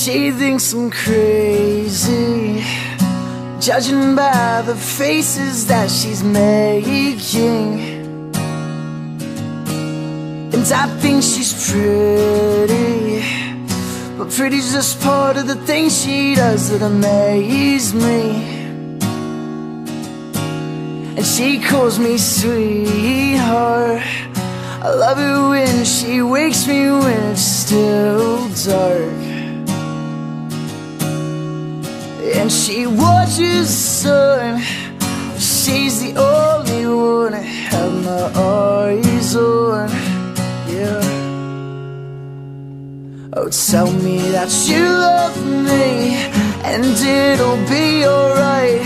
She thinks I'm crazy Judging by the faces that she's making. And I think she's pretty But pretty's just part of the things she does that amaze me. And she calls me sweetheart. I love it when she wakes me when it's still dark And she watches the sun. She's the only one I have my eyes on. Yeah. Oh, tell me that you love me And it'll be alright.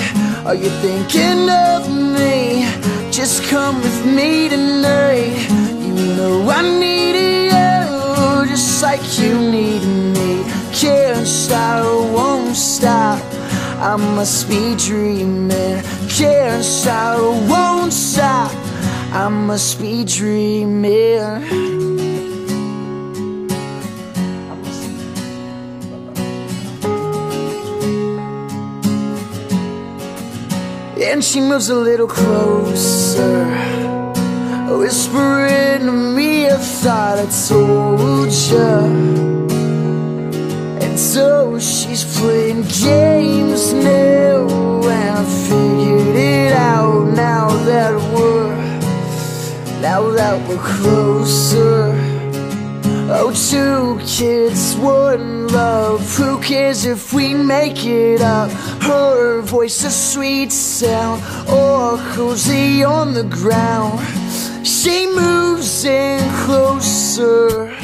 Are you thinking of me? Just come with me tonight. You know I need you I must be dreaming Can't stop, won't stop I must be dreaming And she moves a little closer Whispering to me I thought I told you so she's playing games now. And I figured it out now that we're Now that we're closer. Oh, two kids, one love. Who cares if we make it up? Her voice a sweet sound. Or cozy on the ground. She moves in closer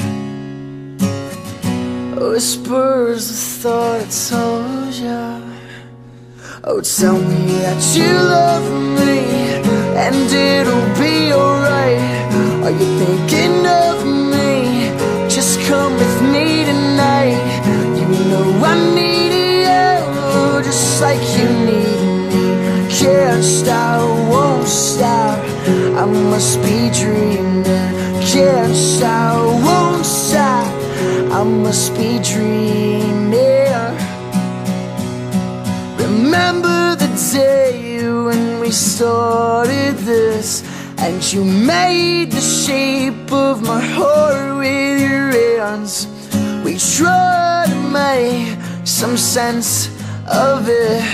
Whispers the thought I told oh, ya Oh, tell me that you love me And it'll be alright. Are you thinking of me? Just come with me tonight. You know I need you Just like you need me. Can't stop, won't stop. I must be dreaming. Can't stop, must be dreaming. Remember the day when we started this And you made the shape of my heart with your hands. We tried to make some sense of it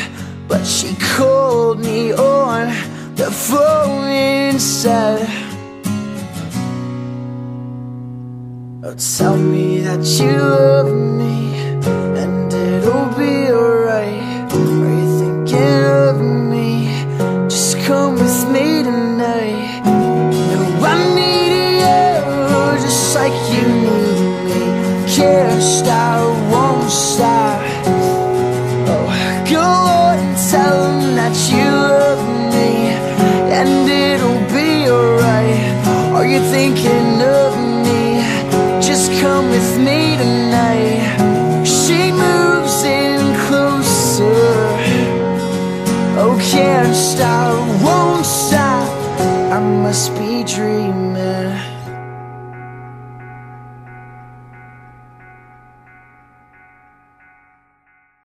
But she called me on the phone instead Oh, tell me that you love me And it'll be alright. Are you thinking of me? Just come with me tonight. No, I need you Just like you need me. Can't stop, won't stop. Oh, go on and tell them that you love me And it'll be alright. Are you thinking of me? Come with me tonight. She moves in closer. Oh, can't stop, won't stop. I must be dreaming